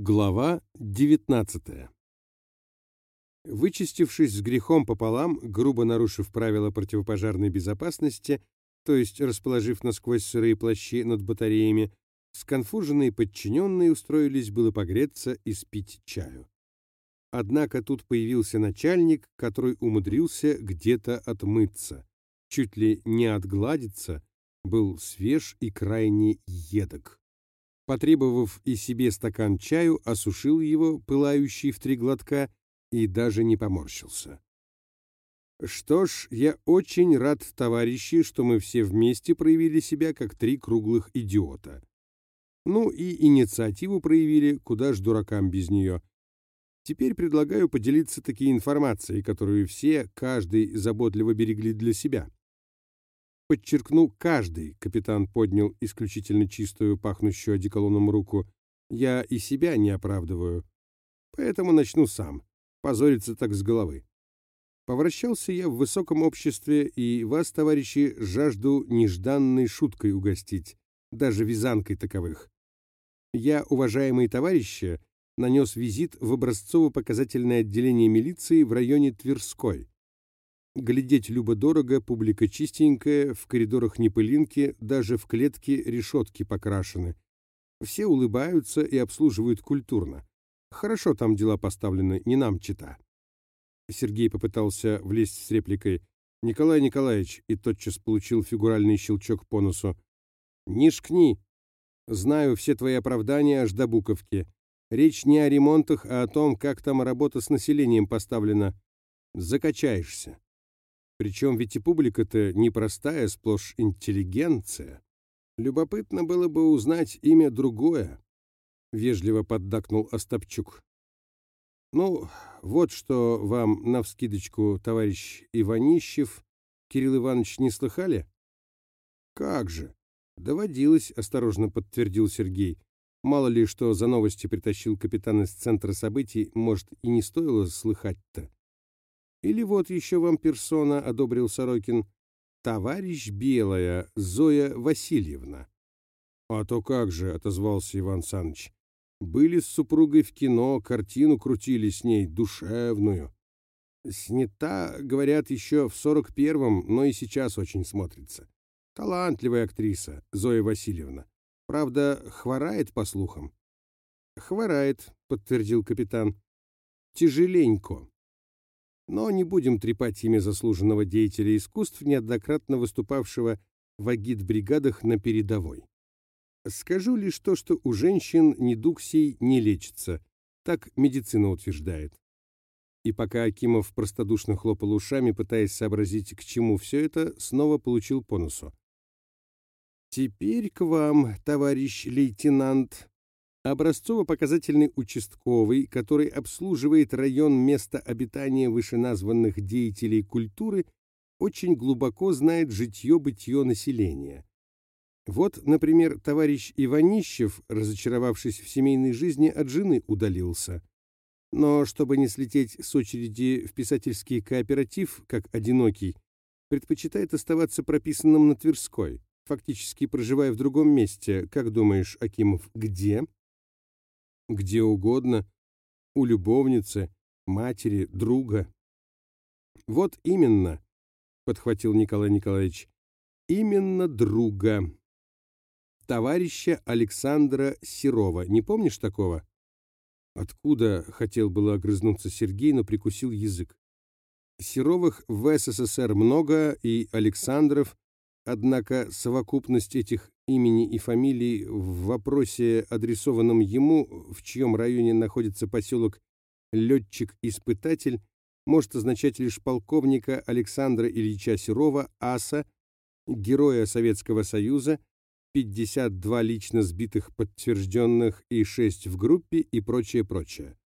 Глава 19 Вычистившись с грехом пополам, грубо нарушив правила противопожарной безопасности, то есть расположив насквозь сырые плащи над батареями, сконфуженные подчиненные устроились было погреться и спить чаю. Однако тут появился начальник, который умудрился где-то отмыться, чуть ли не отгладиться, был свеж и крайне едок. Потребовав и себе стакан чаю, осушил его, пылающий в три глотка, и даже не поморщился. Что ж, я очень рад, товарищи, что мы все вместе проявили себя как три круглых идиота. Ну и инициативу проявили, куда ж дуракам без нее. Теперь предлагаю поделиться такой информацией, которую все, каждый заботливо берегли для себя. Подчеркну, каждый, капитан поднял исключительно чистую, пахнущую одеколоном руку. Я и себя не оправдываю. Поэтому начну сам. Позориться так с головы. Повращался я в высоком обществе, и вас, товарищи, жажду нежданной шуткой угостить, даже вязанкой таковых. Я, уважаемые товарищи, нанес визит в образцово-показательное отделение милиции в районе Тверской. Глядеть любо-дорого, публика чистенькая, в коридорах не пылинки, даже в клетке решетки покрашены. Все улыбаются и обслуживают культурно. Хорошо там дела поставлены, не нам чита. Сергей попытался влезть с репликой «Николай Николаевич» и тотчас получил фигуральный щелчок по носу. «Не шкни! Знаю все твои оправдания аж до буковки. Речь не о ремонтах, а о том, как там работа с населением поставлена. Закачаешься. Причем ведь и публика-то непростая, сплошь интеллигенция. Любопытно было бы узнать имя другое, — вежливо поддакнул Остапчук. Ну, вот что вам навскидочку, товарищ Иванищев, Кирилл Иванович, не слыхали? Как же? Доводилось, осторожно подтвердил Сергей. Мало ли, что за новости притащил капитан из центра событий, может, и не стоило слыхать-то. Или вот еще вам персона, — одобрил Сорокин, — товарищ Белая, Зоя Васильевна. — А то как же, — отозвался Иван Саныч. Были с супругой в кино, картину крутили с ней, душевную. Снята, говорят, еще в сорок первом, но и сейчас очень смотрится. Талантливая актриса, Зоя Васильевна. Правда, хворает, по слухам. «Хворает», — подтвердил капитан. «Тяжеленько. Но не будем трепать имя заслуженного деятеля искусств, неоднократно выступавшего в агит-бригадах на передовой. Скажу лишь то, что у женщин недуг сей не лечится, так медицина утверждает. И пока Акимов простодушно хлопал ушами, пытаясь сообразить, к чему все это, снова получил по носу. «Теперь к вам, товарищ лейтенант», Образцово-показательный участковый, который обслуживает район места обитания вышеназванных деятелей культуры, очень глубоко знает житье-бытие населения. Вот, например, товарищ Иванищев, разочаровавшись в семейной жизни, от жены удалился. Но чтобы не слететь с очереди в писательский кооператив, как одинокий, предпочитает оставаться прописанным на Тверской, фактически проживая в другом месте. Как думаешь, Акимов, где? Где угодно, у любовницы, матери, друга. Вот именно, подхватил Николай Николаевич, именно друга. Товарища Александра Серова. Не помнишь такого? Откуда, хотел было огрызнуться Сергей, но прикусил язык. Серовых в СССР много, и Александров, однако совокупность этих имени и фамилии в вопросе, адресованном ему, в чьем районе находится поселок «Летчик-испытатель», может означать лишь полковника Александра Ильича Серова, аса, героя Советского Союза, 52 лично сбитых подтвержденных и 6 в группе и прочее, прочее.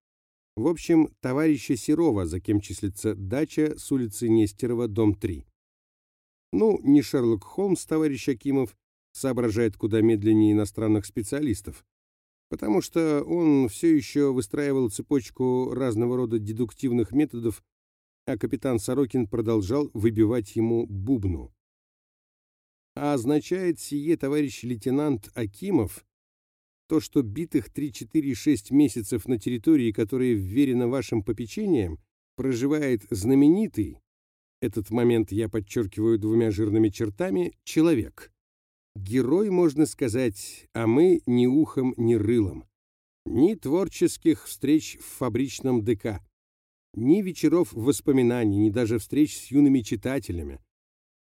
В общем, товарища Серова, за кем числится дача с улицы Нестерова, дом 3. Ну, не Шерлок Холмс, товарищ Акимов, соображает куда медленнее иностранных специалистов, потому что он все еще выстраивал цепочку разного рода дедуктивных методов, а капитан Сорокин продолжал выбивать ему бубну. А означает сие, товарищ лейтенант Акимов, то, что битых 3-4-6 месяцев на территории, которая вверена вашим попечениям, проживает знаменитый, этот момент я подчеркиваю двумя жирными чертами, человек. Герой, можно сказать, а мы ни ухом, ни рылом. Ни творческих встреч в фабричном ДК, ни вечеров воспоминаний, ни даже встреч с юными читателями.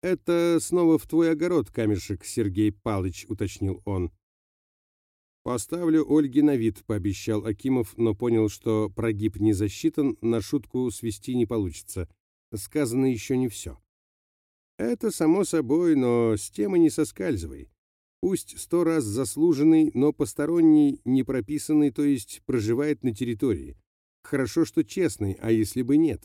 «Это снова в твой огород, камешек, Сергей Палыч», — уточнил он. «Поставлю Ольге на вид», — пообещал Акимов, но понял, что прогиб не засчитан, на шутку свести не получится. Сказано еще не все. «Это само собой, но с темы не соскальзывай. Пусть сто раз заслуженный, но посторонний, не прописанный, то есть проживает на территории. Хорошо, что честный, а если бы нет?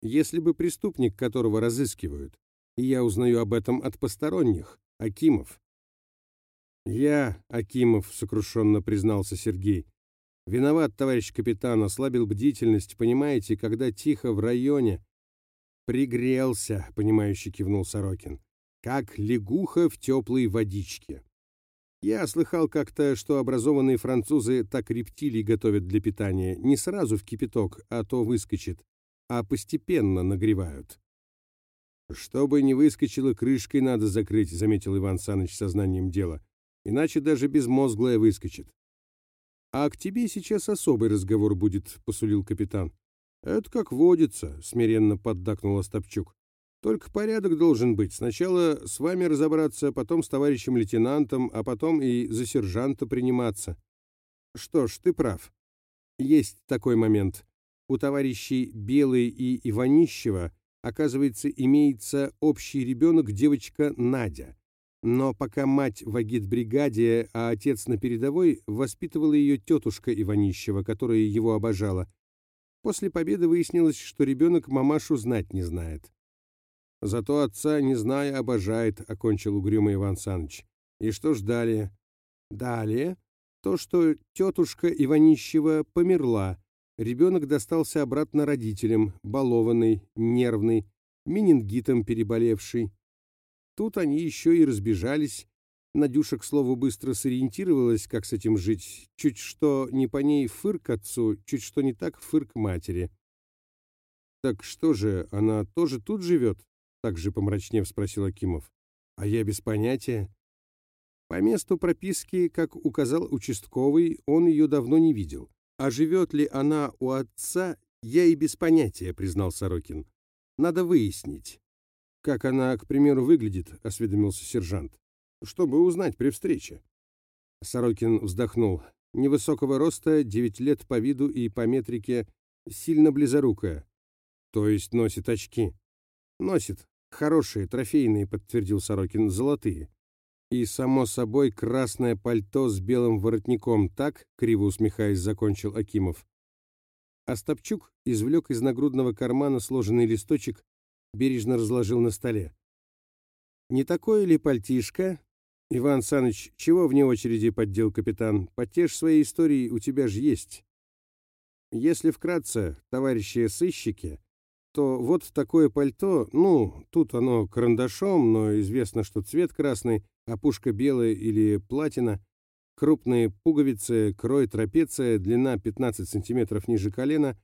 Если бы преступник, которого разыскивают, и я узнаю об этом от посторонних, Акимов, «Я, Акимов», — сокрушенно признался Сергей. «Виноват, товарищ капитан, ослабил бдительность, понимаете, когда тихо в районе...» «Пригрелся», — понимающе кивнул Сорокин, «как лягуха в теплой водичке». Я слыхал как-то, что образованные французы так рептилий готовят для питания, не сразу в кипяток, а то выскочит, а постепенно нагревают. «Чтобы не выскочило, крышкой надо закрыть», — заметил Иван Саныч сознанием дела иначе даже безмозглая выскочит. «А к тебе сейчас особый разговор будет», — посулил капитан. «Это как водится», — смиренно поддакнул Остапчук. «Только порядок должен быть. Сначала с вами разобраться, потом с товарищем лейтенантом, а потом и за сержанта приниматься». «Что ж, ты прав. Есть такой момент. У товарищей Белый и Иванищева, оказывается, имеется общий ребенок, девочка Надя. Но пока мать в агитбригаде, а отец на передовой, воспитывала ее тетушка Иванищева, которая его обожала. После победы выяснилось, что ребенок мамашу знать не знает. «Зато отца, не зная, обожает», — окончил угрюмый Иван Саныч. «И что ж далее?» «Далее то, что тетушка Иванищева померла. Ребенок достался обратно родителям, балованный, нервный, менингитом переболевший. Тут они еще и разбежались. Надюша, к слову, быстро сориентировалась, как с этим жить. Чуть что не по ней фырк отцу, чуть что не так фырк матери. «Так что же, она тоже тут живет?» — так же помрачнев спросил Акимов. «А я без понятия». По месту прописки, как указал участковый, он ее давно не видел. А живет ли она у отца, я и без понятия, признал Сорокин. Надо выяснить. «Как она, к примеру, выглядит?» — осведомился сержант. «Чтобы узнать при встрече». Сорокин вздохнул. Невысокого роста, девять лет по виду и по метрике, сильно близорукая. То есть носит очки. Носит. Хорошие, трофейные, подтвердил Сорокин, золотые. И, само собой, красное пальто с белым воротником, так, криво усмехаясь, закончил Акимов. Остапчук извлек из нагрудного кармана сложенный листочек бережно разложил на столе. «Не такое ли пальтишко?» «Иван Саныч, чего вне очереди поддел капитан? Потешь своей истории у тебя же есть». Если вкратце, товарищи сыщики, то вот такое пальто, ну, тут оно карандашом, но известно, что цвет красный, опушка белая или платина, крупные пуговицы, крой трапеция, длина 15 сантиметров ниже колена,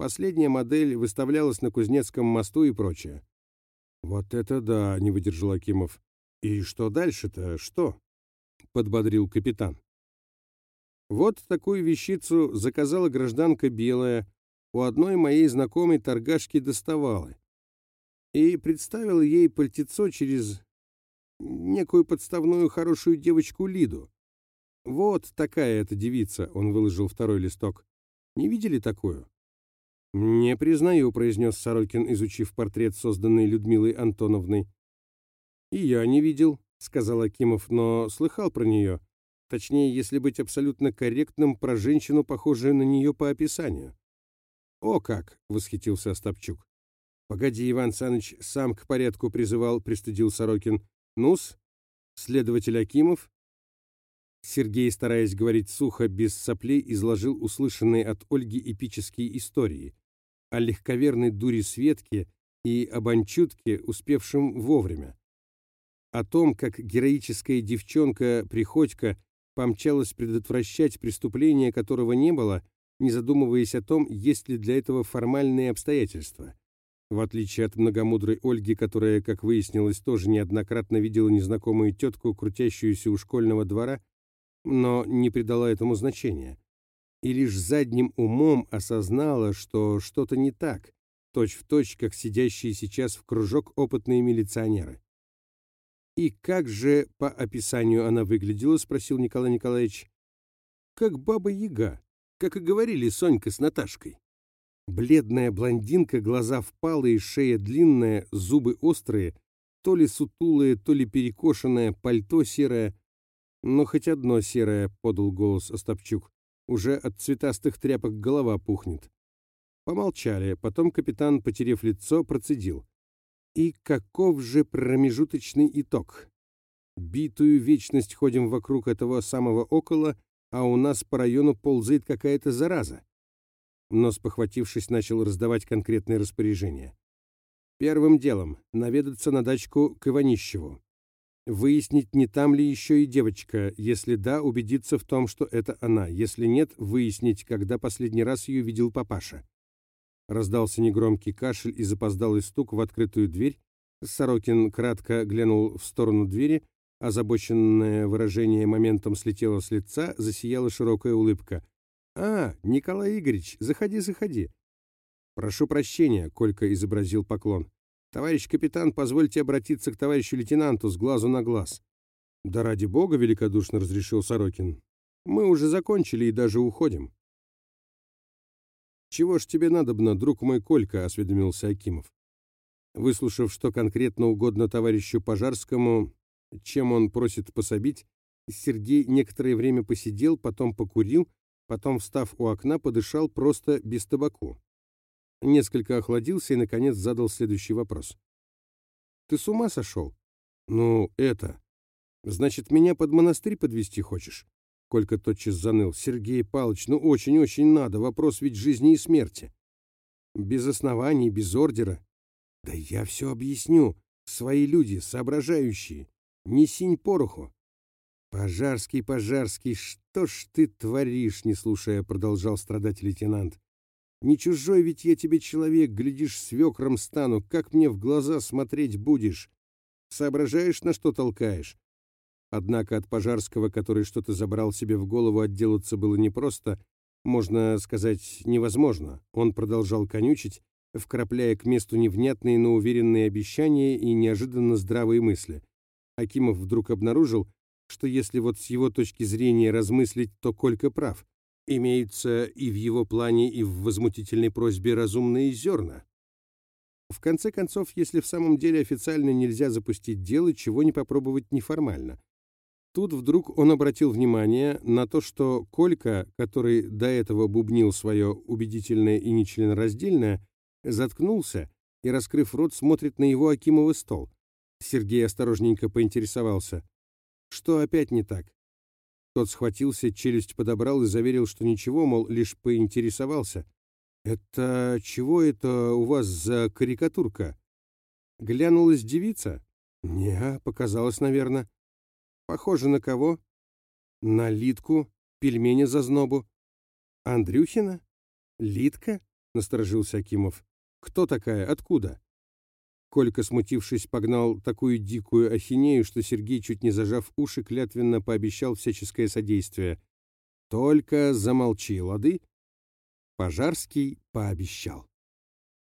Последняя модель выставлялась на Кузнецком мосту и прочее. «Вот это да!» — не выдержал Акимов. «И что дальше-то? Что?» — подбодрил капитан. «Вот такую вещицу заказала гражданка Белая, у одной моей знакомой торгашки доставала. И представила ей пальтецо через некую подставную хорошую девочку Лиду. Вот такая эта девица, он выложил второй листок. Не видели такую? «Не признаю», — произнес Сорокин, изучив портрет, созданный Людмилой Антоновной. «И я не видел», — сказал Акимов, — «но слыхал про нее. Точнее, если быть абсолютно корректным, про женщину, похожую на нее по описанию». «О как!» — восхитился Остапчук. «Погоди, Иван Саныч сам к порядку призывал», — пристыдил Сорокин. «Ну-с, следователь Акимов?» Сергей, стараясь говорить сухо, без соплей, изложил услышанные от Ольги эпические истории о легковерной дуре Светке и об Анчутке, успевшем вовремя. О том, как героическая девчонка Приходько помчалась предотвращать преступление, которого не было, не задумываясь о том, есть ли для этого формальные обстоятельства. В отличие от многомудрой Ольги, которая, как выяснилось, тоже неоднократно видела незнакомую тетку, крутящуюся у школьного двора, но не придала этому значения. И лишь задним умом осознала, что что-то не так, точь-в-точь, точь, как сидящие сейчас в кружок опытные милиционеры. «И как же по описанию она выглядела?» — спросил Николай Николаевич. «Как баба-яга, как и говорили Сонька с Наташкой». Бледная блондинка, глаза впалые, шея длинная, зубы острые, то ли сутулые, то ли перекошенное, пальто серое. Но хоть одно серое, — подал голос Остапчук. Уже от цветастых тряпок голова пухнет. Помолчали, потом капитан, потерев лицо, процедил. И каков же промежуточный итог? Битую вечность ходим вокруг этого самого около, а у нас по району ползает какая-то зараза но, спохватившись, начал раздавать конкретные распоряжения. Первым делом наведаться на дачку к Иванищеву. Выяснить, не там ли еще и девочка. Если да, убедиться в том, что это она. Если нет, выяснить, когда последний раз ее видел папаша. Раздался негромкий кашель и запоздалый стук в открытую дверь. Сорокин кратко глянул в сторону двери, озабоченное выражение моментом слетело с лица, засияла широкая улыбка. «А, Николай Игоревич, заходи, заходи». «Прошу прощения», — Колька изобразил поклон. «Товарищ капитан, позвольте обратиться к товарищу лейтенанту с глазу на глаз». «Да ради бога», — великодушно разрешил Сорокин. «Мы уже закончили и даже уходим». «Чего ж тебе надобно, друг мой Колька?» — осведомился Акимов. Выслушав, что конкретно угодно товарищу Пожарскому, чем он просит пособить, Сергей некоторое время посидел, потом покурил Потом, встав у окна, подышал просто без табаку. Несколько охладился и, наконец, задал следующий вопрос. «Ты с ума сошел?» «Ну, это...» «Значит, меня под монастырь подвести хочешь?» Колька тотчас заныл. «Сергей Павлович, ну очень-очень надо. Вопрос ведь жизни и смерти». «Без оснований, без ордера». «Да я все объясню. Свои люди, соображающие. Не синь пороху. «Пожарский, Пожарский, что ж ты творишь?» — не слушая, продолжал страдать лейтенант. «Не чужой ведь я тебе человек, глядишь, свекром стану, как мне в глаза смотреть будешь? Соображаешь, на что толкаешь?» Однако от Пожарского, который что-то забрал себе в голову, отделаться было непросто, можно сказать, невозможно. Он продолжал конючить, вкрапляя к месту невнятные, но уверенные обещания и неожиданно здравые мысли. Акимов вдруг обнаружил, что если вот с его точки зрения размыслить, то Колька прав. Имеются и в его плане, и в возмутительной просьбе разумные зерна. В конце концов, если в самом деле официально нельзя запустить дело, чего не попробовать неформально. Тут вдруг он обратил внимание на то, что Колька, который до этого бубнил свое убедительное и нечленораздельное, заткнулся и, раскрыв рот, смотрит на его Акимовый стол. Сергей осторожненько поинтересовался. Что опять не так? Тот схватился, челюсть подобрал и заверил, что ничего, мол, лишь поинтересовался. «Это чего это у вас за карикатурка?» Глянулась девица? «Не, показалось, наверное». «Похоже на кого?» «На Литку, пельмени за знобу». «Андрюхина? Литка?» — насторожился Акимов. «Кто такая? Откуда?» Колька, смутившись, погнал такую дикую ахинею, что Сергей, чуть не зажав уши, клятвенно пообещал всяческое содействие. «Только замолчи, лады?» Пожарский пообещал.